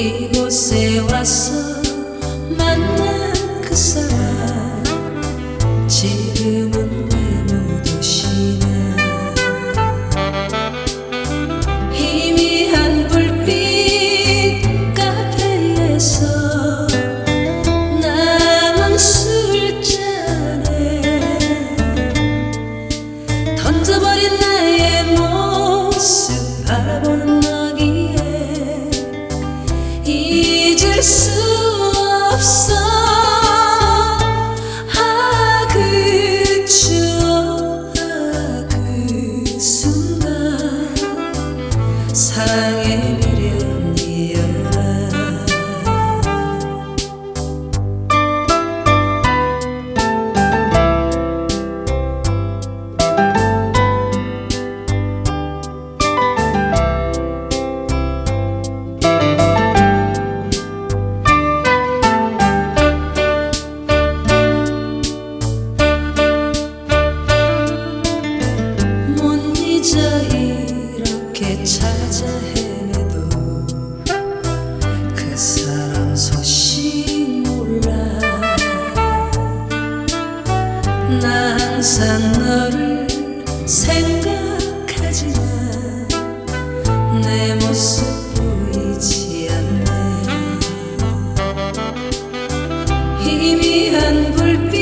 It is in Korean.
이곳에 와서 만난 그 사람. 지금은 왜 못 오시나. 희미한 불빛 카페에서 남은 술잔에 던져버린 나의 모습 사랑 소식 몰라. 나 항상 너를 생각하지만 내 모습 보이지 않네. 희미한 불빛